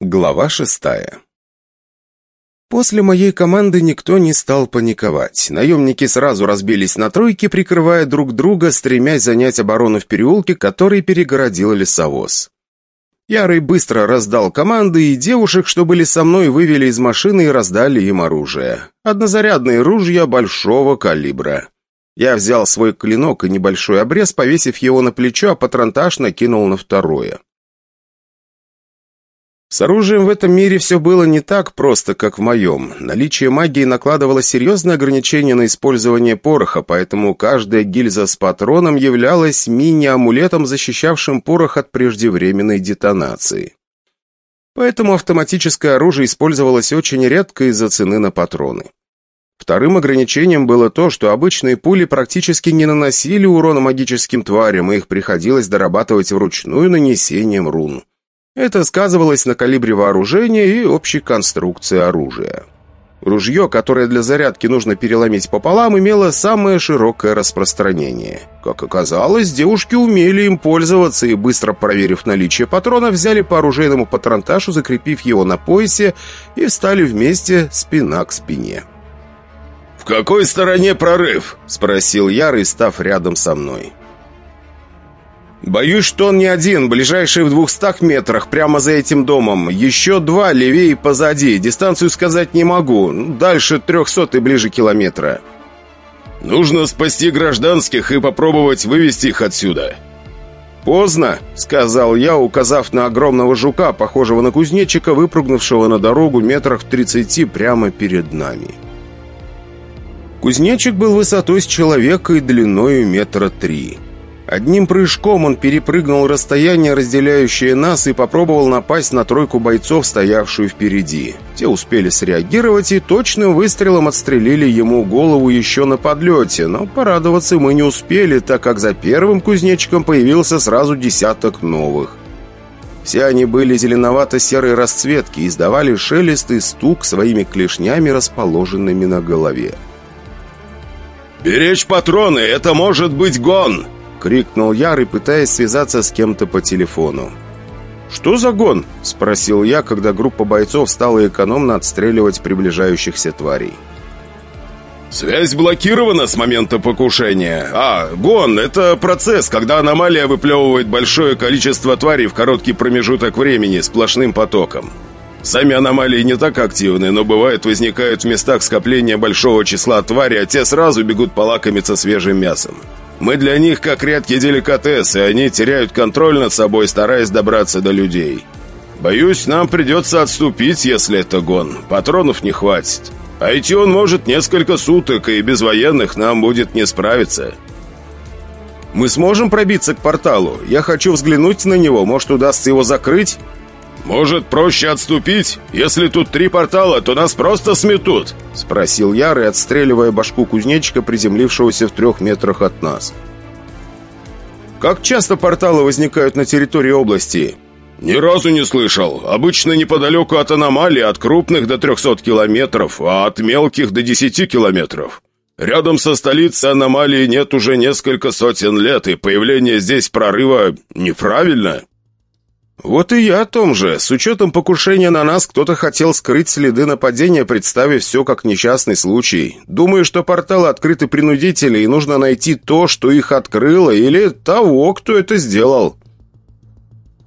Глава шестая После моей команды никто не стал паниковать. Наемники сразу разбились на тройки, прикрывая друг друга, стремясь занять оборону в переулке, который перегородил лесовоз. Ярый быстро раздал команды, и девушек, что были со мной, вывели из машины и раздали им оружие. Однозарядные ружья большого калибра. Я взял свой клинок и небольшой обрез, повесив его на плечо, а патронтаж накинул на второе. С оружием в этом мире все было не так просто, как в моем. Наличие магии накладывало серьезные ограничения на использование пороха, поэтому каждая гильза с патроном являлась мини-амулетом, защищавшим порох от преждевременной детонации. Поэтому автоматическое оружие использовалось очень редко из-за цены на патроны. Вторым ограничением было то, что обычные пули практически не наносили урона магическим тварям, и их приходилось дорабатывать вручную нанесением рун. Это сказывалось на калибре вооружения и общей конструкции оружия. Ружье, которое для зарядки нужно переломить пополам, имело самое широкое распространение. Как оказалось, девушки умели им пользоваться и, быстро проверив наличие патронов, взяли по оружейному патронташу, закрепив его на поясе и встали вместе спина к спине. «В какой стороне прорыв?» – спросил Ярый, став рядом со мной. «Боюсь, что он не один. Ближайший в двухстах метрах, прямо за этим домом. Еще два левее и позади. Дистанцию сказать не могу. Дальше трехсот и ближе километра». «Нужно спасти гражданских и попробовать вывести их отсюда». «Поздно», — сказал я, указав на огромного жука, похожего на кузнечика, выпрыгнувшего на дорогу метрах в тридцати прямо перед нами. Кузнечик был высотой с человека и длиной метра три. Одним прыжком он перепрыгнул расстояние, разделяющее нас, и попробовал напасть на тройку бойцов, стоявшую впереди. Те успели среагировать и точным выстрелом отстрелили ему голову еще на подлете, но порадоваться мы не успели, так как за первым кузнечиком появился сразу десяток новых. Все они были зеленовато-серой расцветки и издавали шелест и стук своими клешнями, расположенными на голове. «Беречь патроны! Это может быть гон!» — крикнул Ярый, пытаясь связаться с кем-то по телефону. «Что за гон?» — спросил я, когда группа бойцов стала экономно отстреливать приближающихся тварей. «Связь блокирована с момента покушения. А, гон — это процесс, когда аномалия выплевывает большое количество тварей в короткий промежуток времени сплошным потоком. Сами аномалии не так активны, но бывает возникают в местах скопления большого числа тварей, а те сразу бегут полакомиться свежим мясом. Мы для них как редкий деликатес, и они теряют контроль над собой, стараясь добраться до людей. Боюсь, нам придется отступить, если это гон. Патронов не хватит. А идти он может несколько суток, и без военных нам будет не справиться. Мы сможем пробиться к порталу? Я хочу взглянуть на него. Может, удастся его закрыть? «Может, проще отступить? Если тут три портала, то нас просто сметут!» Спросил Ярый, отстреливая башку кузнечика, приземлившегося в трех метрах от нас. «Как часто порталы возникают на территории области?» «Ни разу не слышал. Обычно неподалеку от аномалий, от крупных до 300 километров, а от мелких до 10 километров. Рядом со столицей аномалии нет уже несколько сотен лет, и появление здесь прорыва неправильно». «Вот и я о том же. С учетом покушения на нас кто-то хотел скрыть следы нападения, представив все как несчастный случай. Думаю, что порталы открыты принудительно, и нужно найти то, что их открыло, или того, кто это сделал».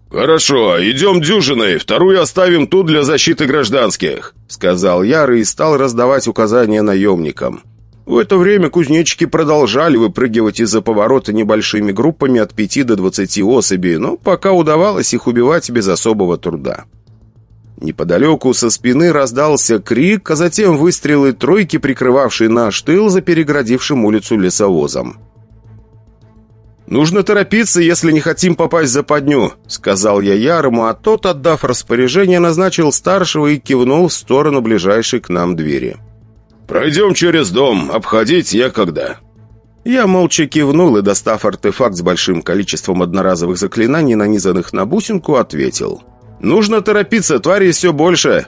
«Хорошо, идем дюжиной, вторую оставим тут для защиты гражданских», сказал Яр и стал раздавать указания наемникам. В это время кузнечики продолжали выпрыгивать из-за поворота небольшими группами от 5 до 20 особей, но пока удавалось их убивать без особого труда. Неподалеку со спины раздался крик, а затем выстрелы тройки, прикрывавшие наш тыл за переградившим улицу лесовозом. «Нужно торопиться, если не хотим попасть за подню», — сказал я Ярому, а тот, отдав распоряжение, назначил старшего и кивнул в сторону ближайшей к нам двери. «Пройдем через дом, обходить некогда». Я молча кивнул и, достав артефакт с большим количеством одноразовых заклинаний, нанизанных на бусинку, ответил. «Нужно торопиться, твари все больше!»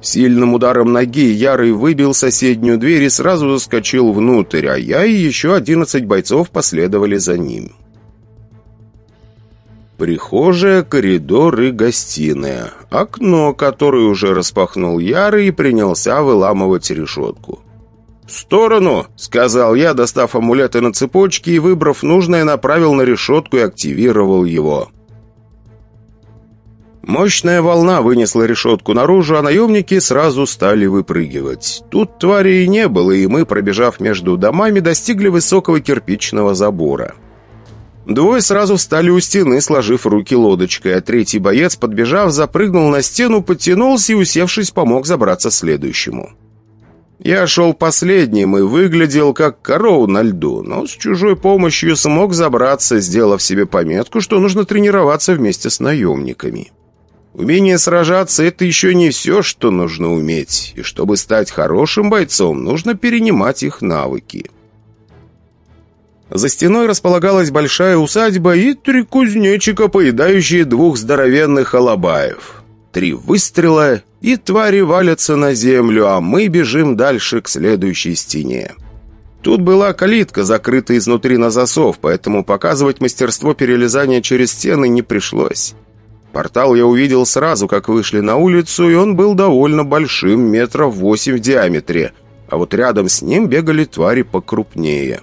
Сильным ударом ноги Ярый выбил соседнюю дверь и сразу заскочил внутрь, а я и еще одиннадцать бойцов последовали за ним. Прихожая, коридор и гостиная. Окно, которое уже распахнул Яры и принялся выламывать решетку. «В сторону!» — сказал я, достав амулеты на цепочке и, выбрав нужное, направил на решетку и активировал его. Мощная волна вынесла решетку наружу, а наемники сразу стали выпрыгивать. Тут твари и не было, и мы, пробежав между домами, достигли высокого кирпичного забора. Двое сразу встали у стены, сложив руки лодочкой, а третий боец, подбежав, запрыгнул на стену, подтянулся и, усевшись, помог забраться следующему. Я шел последним и выглядел как корова на льду, но с чужой помощью смог забраться, сделав себе пометку, что нужно тренироваться вместе с наемниками. Умение сражаться — это еще не все, что нужно уметь, и чтобы стать хорошим бойцом, нужно перенимать их навыки. За стеной располагалась большая усадьба и три кузнечика, поедающие двух здоровенных алабаев. Три выстрела, и твари валятся на землю, а мы бежим дальше к следующей стене. Тут была калитка, закрыта изнутри на засов, поэтому показывать мастерство перелезания через стены не пришлось. Портал я увидел сразу, как вышли на улицу, и он был довольно большим, метров восемь в диаметре, а вот рядом с ним бегали твари покрупнее.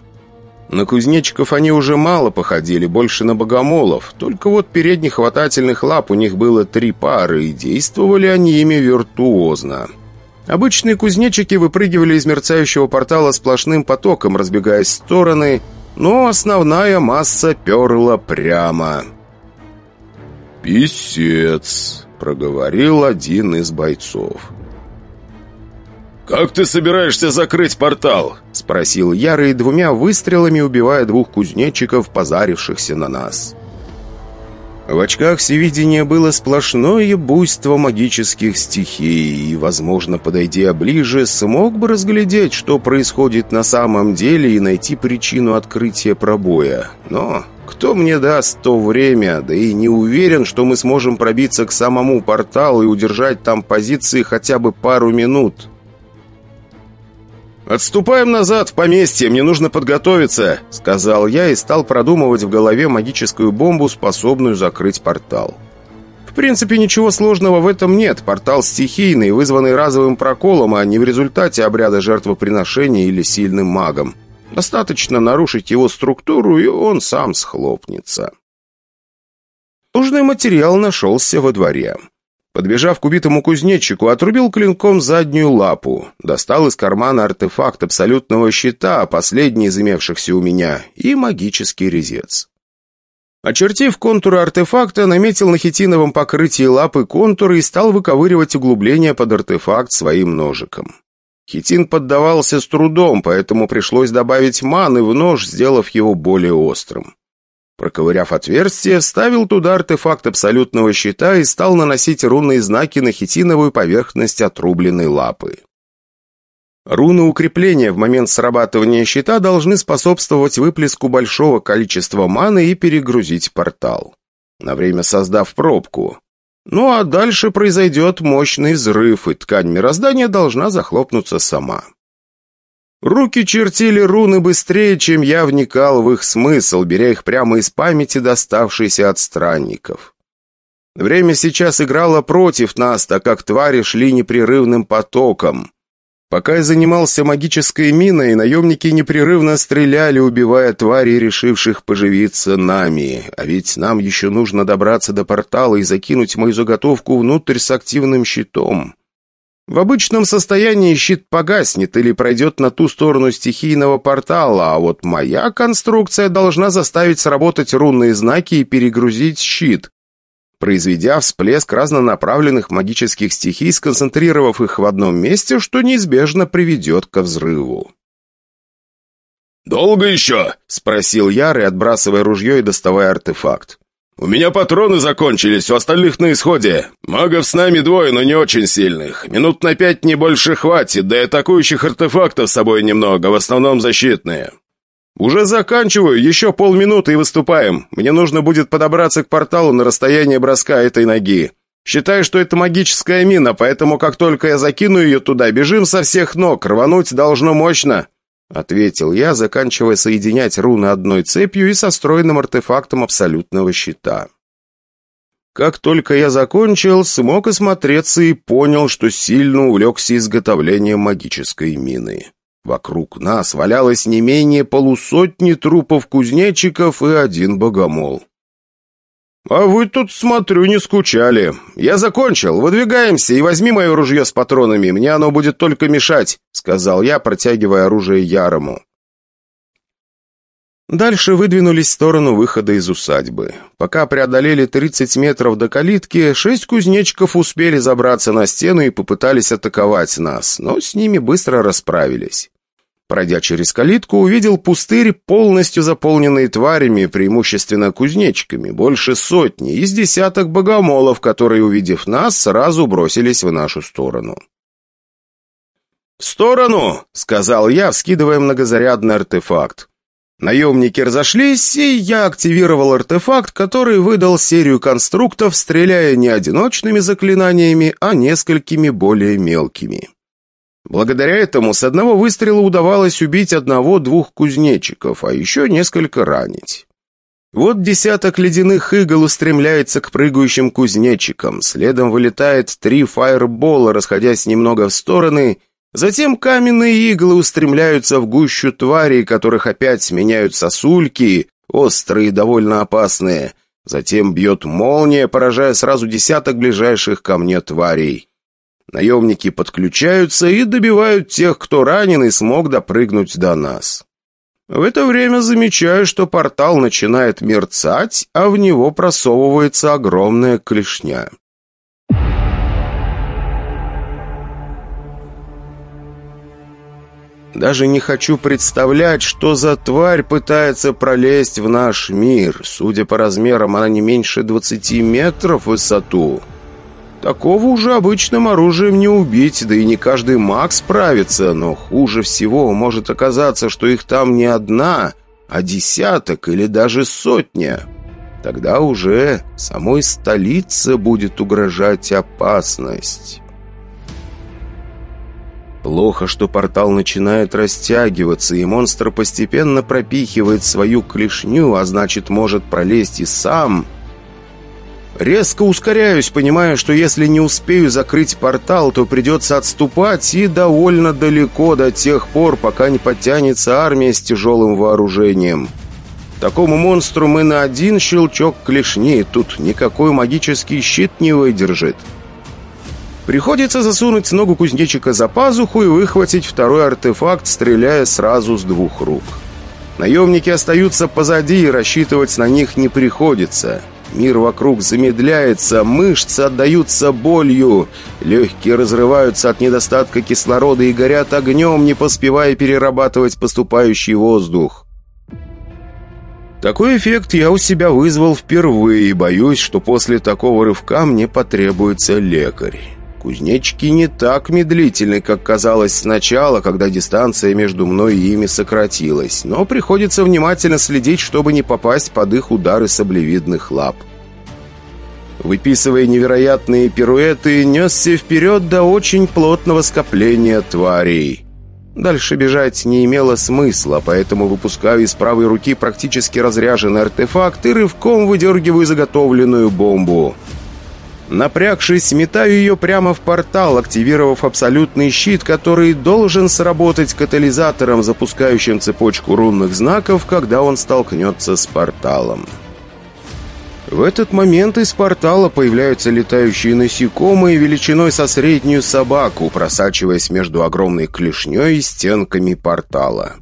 На кузнечиков они уже мало походили, больше на богомолов. Только вот передних хватательных лап у них было три пары, и действовали они ими виртуозно. Обычные кузнечики выпрыгивали из мерцающего портала сплошным потоком, разбегаясь в стороны, но основная масса перла прямо. «Писец», — проговорил один из бойцов. «Как ты собираешься закрыть портал?» — спросил Ярый, двумя выстрелами убивая двух кузнечиков, позарившихся на нас. В очках всевидения было сплошное буйство магических стихий, и, возможно, подойдя ближе, смог бы разглядеть, что происходит на самом деле и найти причину открытия пробоя. Но кто мне даст то время, да и не уверен, что мы сможем пробиться к самому порталу и удержать там позиции хотя бы пару минут. «Отступаем назад, в поместье, мне нужно подготовиться», — сказал я и стал продумывать в голове магическую бомбу, способную закрыть портал. В принципе, ничего сложного в этом нет. Портал стихийный, вызванный разовым проколом, а не в результате обряда жертвоприношения или сильным магом. Достаточно нарушить его структуру, и он сам схлопнется. Нужный материал нашелся во дворе. Подбежав к убитому кузнечику, отрубил клинком заднюю лапу, достал из кармана артефакт абсолютного щита, последний из имевшихся у меня, и магический резец. Очертив контуры артефакта, наметил на хитиновом покрытии лапы контуры и стал выковыривать углубление под артефакт своим ножиком. Хитин поддавался с трудом, поэтому пришлось добавить маны в нож, сделав его более острым. Проковыряв отверстие, вставил туда артефакт абсолютного щита и стал наносить рунные знаки на хитиновую поверхность отрубленной лапы. Руны укрепления в момент срабатывания щита должны способствовать выплеску большого количества маны и перегрузить портал, на время создав пробку. Ну а дальше произойдет мощный взрыв, и ткань мироздания должна захлопнуться сама. Руки чертили руны быстрее, чем я вникал в их смысл, беря их прямо из памяти, доставшейся от странников. Время сейчас играло против нас, так как твари шли непрерывным потоком. Пока я занимался магической миной, наемники непрерывно стреляли, убивая тварей, решивших поживиться нами. А ведь нам еще нужно добраться до портала и закинуть мою заготовку внутрь с активным щитом. В обычном состоянии щит погаснет или пройдет на ту сторону стихийного портала, а вот моя конструкция должна заставить сработать рунные знаки и перегрузить щит, произведя всплеск разнонаправленных магических стихий, сконцентрировав их в одном месте, что неизбежно приведет ко взрыву. «Долго еще?» — спросил Ярый, отбрасывая ружье и доставая артефакт. «У меня патроны закончились, у остальных на исходе. Магов с нами двое, но не очень сильных. Минут на пять не больше хватит, да и атакующих артефактов с собой немного, в основном защитные». «Уже заканчиваю, еще полминуты и выступаем. Мне нужно будет подобраться к порталу на расстояние броска этой ноги. Считаю, что это магическая мина, поэтому как только я закину ее туда, бежим со всех ног, рвануть должно мощно». — ответил я, заканчивая соединять руны одной цепью и со стройным артефактом абсолютного щита. Как только я закончил, смог осмотреться и понял, что сильно увлекся изготовлением магической мины. Вокруг нас валялось не менее полусотни трупов кузнечиков и один богомол. «А вы тут, смотрю, не скучали. Я закончил. Выдвигаемся и возьми мое ружье с патронами. Мне оно будет только мешать», — сказал я, протягивая оружие Ярому. Дальше выдвинулись в сторону выхода из усадьбы. Пока преодолели 30 метров до калитки, шесть кузнечиков успели забраться на стену и попытались атаковать нас, но с ними быстро расправились. Пройдя через калитку, увидел пустырь, полностью заполненный тварями, преимущественно кузнечиками, больше сотни, из десяток богомолов, которые, увидев нас, сразу бросились в нашу сторону. «В сторону!» — сказал я, вскидывая многозарядный артефакт. Наемники разошлись, и я активировал артефакт, который выдал серию конструктов, стреляя не одиночными заклинаниями, а несколькими более мелкими. Благодаря этому с одного выстрела удавалось убить одного-двух кузнечиков, а еще несколько ранить. Вот десяток ледяных игл устремляется к прыгающим кузнечикам, следом вылетает три фаербола, расходясь немного в стороны — Затем каменные иглы устремляются в гущу тварей, которых опять сменяют сосульки, острые и довольно опасные. Затем бьет молния, поражая сразу десяток ближайших ко мне тварей. Наемники подключаются и добивают тех, кто ранен и смог допрыгнуть до нас. В это время замечаю, что портал начинает мерцать, а в него просовывается огромная клешня. Даже не хочу представлять, что за тварь пытается пролезть в наш мир. Судя по размерам, она не меньше 20 метров в высоту. Такого уже обычным оружием не убить, да и не каждый маг справится, но хуже всего может оказаться, что их там не одна, а десяток или даже сотня. Тогда уже самой столице будет угрожать опасность. Плохо, что портал начинает растягиваться, и монстр постепенно пропихивает свою клешню, а значит, может пролезть и сам. Резко ускоряюсь, понимая, что если не успею закрыть портал, то придется отступать и довольно далеко до тех пор, пока не подтянется армия с тяжелым вооружением. Такому монстру мы на один щелчок клешни, тут никакой магический щит не выдержит. Приходится засунуть ногу кузнечика за пазуху и выхватить второй артефакт, стреляя сразу с двух рук. Наемники остаются позади, и рассчитывать на них не приходится. Мир вокруг замедляется, мышцы отдаются болью, легкие разрываются от недостатка кислорода и горят огнем, не поспевая перерабатывать поступающий воздух. Такой эффект я у себя вызвал впервые и боюсь, что после такого рывка мне потребуется лекарь. Кузнечики не так медлительны, как казалось сначала, когда дистанция между мной и ими сократилась, но приходится внимательно следить, чтобы не попасть под их удары саблевидных лап. Выписывая невероятные пируэты, несся вперед до очень плотного скопления тварей. Дальше бежать не имело смысла, поэтому выпускаю из правой руки практически разряженный артефакт и рывком выдергиваю заготовленную бомбу. Напрягшись, метаю ее прямо в портал, активировав абсолютный щит, который должен сработать катализатором, запускающим цепочку рунных знаков, когда он столкнется с порталом. В этот момент из портала появляются летающие насекомые величиной со среднюю собаку, просачиваясь между огромной клешней и стенками портала.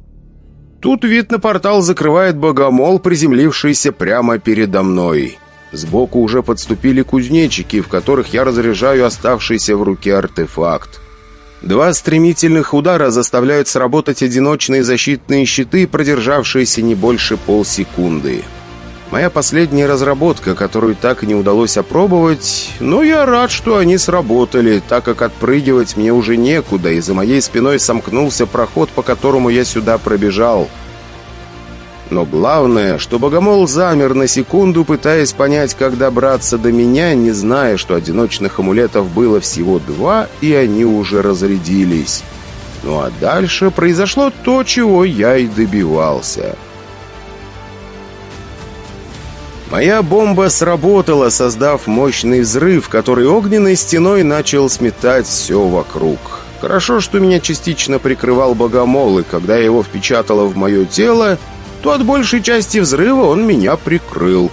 Тут вид на портал закрывает богомол, приземлившийся прямо передо мной. Сбоку уже подступили кузнечики, в которых я разряжаю оставшийся в руке артефакт. Два стремительных удара заставляют сработать одиночные защитные щиты, продержавшиеся не больше полсекунды. Моя последняя разработка, которую так и не удалось опробовать, но я рад, что они сработали, так как отпрыгивать мне уже некуда, и за моей спиной сомкнулся проход, по которому я сюда пробежал – но главное, что Богомол замер на секунду, пытаясь понять, как добраться до меня, не зная, что одиночных амулетов было всего два, и они уже разрядились. Ну а дальше произошло то, чего я и добивался. Моя бомба сработала, создав мощный взрыв, который огненной стеной начал сметать все вокруг. Хорошо, что меня частично прикрывал богомол, и когда его впечатало в мое тело, то от большей части взрыва он меня прикрыл.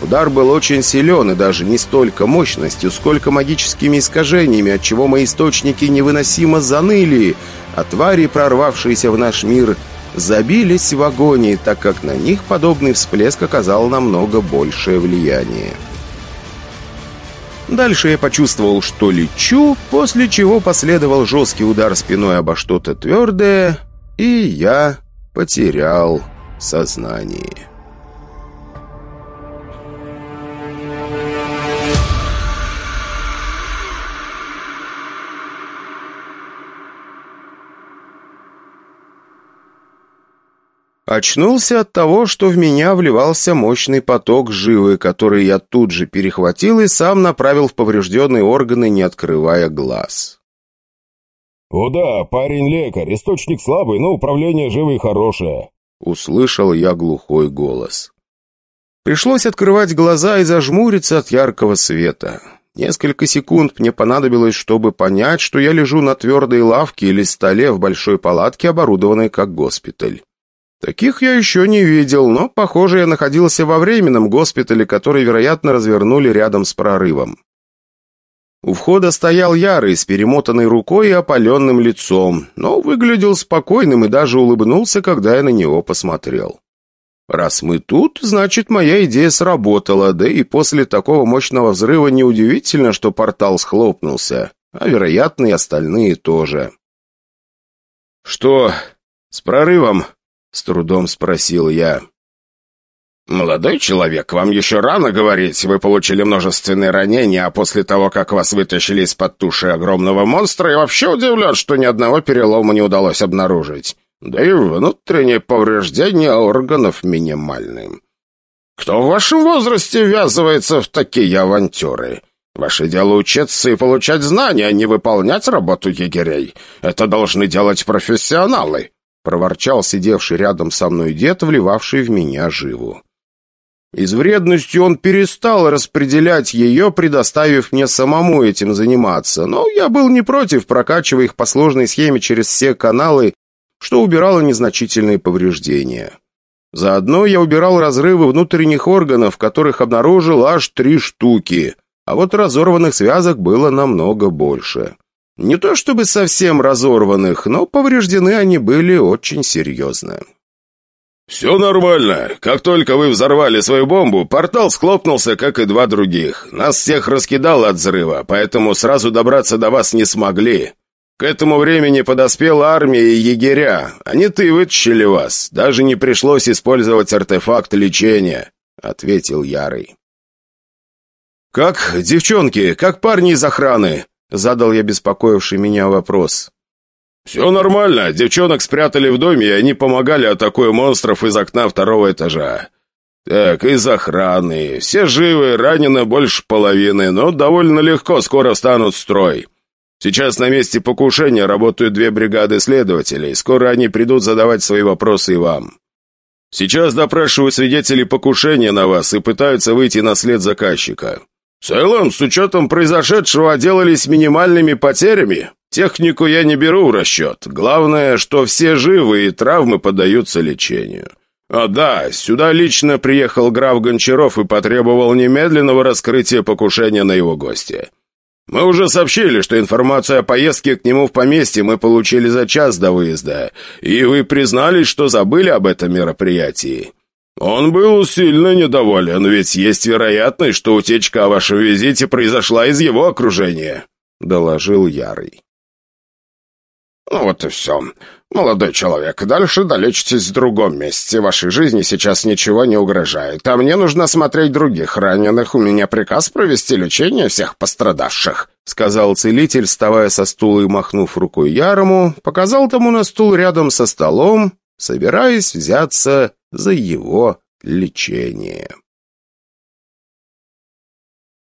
Удар был очень силен, и даже не столько мощностью, сколько магическими искажениями, отчего мои источники невыносимо заныли, а твари, прорвавшиеся в наш мир, забились в агонии, так как на них подобный всплеск оказал намного большее влияние. Дальше я почувствовал, что лечу, после чего последовал жесткий удар спиной обо что-то твердое, и я потерял сознание. Очнулся от того, что в меня вливался мощный поток живы, который я тут же перехватил и сам направил в поврежденные органы, не открывая глаз. «О парень лекарь, источник слабый, но управление живой хорошее», — услышал я глухой голос. Пришлось открывать глаза и зажмуриться от яркого света. Несколько секунд мне понадобилось, чтобы понять, что я лежу на твердой лавке или столе в большой палатке, оборудованной как госпиталь. Таких я еще не видел, но, похоже, я находился во временном госпитале, который, вероятно, развернули рядом с прорывом. У входа стоял Ярый с перемотанной рукой и опаленным лицом, но выглядел спокойным и даже улыбнулся, когда я на него посмотрел. Раз мы тут, значит, моя идея сработала, да и после такого мощного взрыва неудивительно, что портал схлопнулся, а, вероятно, и остальные тоже. «Что, с прорывом?» С трудом спросил я. «Молодой человек, вам еще рано говорить. Вы получили множественные ранения, а после того, как вас вытащили из-под туши огромного монстра, я вообще удивлен, что ни одного перелома не удалось обнаружить. Да и внутренние повреждения органов минимальны. Кто в вашем возрасте ввязывается в такие авантюры? Ваше дело учиться и получать знания, а не выполнять работу егерей. Это должны делать профессионалы проворчал сидевший рядом со мной дед, вливавший в меня живу. Из вредности он перестал распределять ее, предоставив мне самому этим заниматься, но я был не против, прокачивая их по сложной схеме через все каналы, что убирало незначительные повреждения. Заодно я убирал разрывы внутренних органов, которых обнаружил аж три штуки, а вот разорванных связок было намного больше. Не то чтобы совсем разорванных, но повреждены они были очень серьезно. «Все нормально. Как только вы взорвали свою бомбу, портал схлопнулся, как и два других. Нас всех раскидало от взрыва, поэтому сразу добраться до вас не смогли. К этому времени подоспела армия и егеря. Они-то и вытащили вас. Даже не пришлось использовать артефакт лечения», — ответил Ярый. «Как девчонки, как парни из охраны?» Задал я беспокоивший меня вопрос. «Все нормально. Девчонок спрятали в доме, и они помогали атакуя монстров из окна второго этажа. Так, из охраны. Все живы, ранено больше половины, но довольно легко скоро встанут в строй. Сейчас на месте покушения работают две бригады следователей. Скоро они придут задавать свои вопросы и вам. Сейчас допрашивают свидетелей покушения на вас и пытаются выйти на след заказчика. «В целом, с учетом произошедшего, отделались минимальными потерями. Технику я не беру в расчет. Главное, что все живы и травмы поддаются лечению. А да, сюда лично приехал граф Гончаров и потребовал немедленного раскрытия покушения на его гостя. Мы уже сообщили, что информацию о поездке к нему в поместье мы получили за час до выезда, и вы признались, что забыли об этом мероприятии. «Он был сильно недоволен, ведь есть вероятность, что утечка о вашем визите произошла из его окружения», — доложил Ярый. «Ну вот и все. Молодой человек, дальше долечитесь в другом месте. Вашей жизни сейчас ничего не угрожает. А мне нужно смотреть других раненых. У меня приказ провести лечение всех пострадавших», — сказал целитель, вставая со стула и махнув рукой Ярому, показал тому на стул рядом со столом, собираясь взяться за его лечение.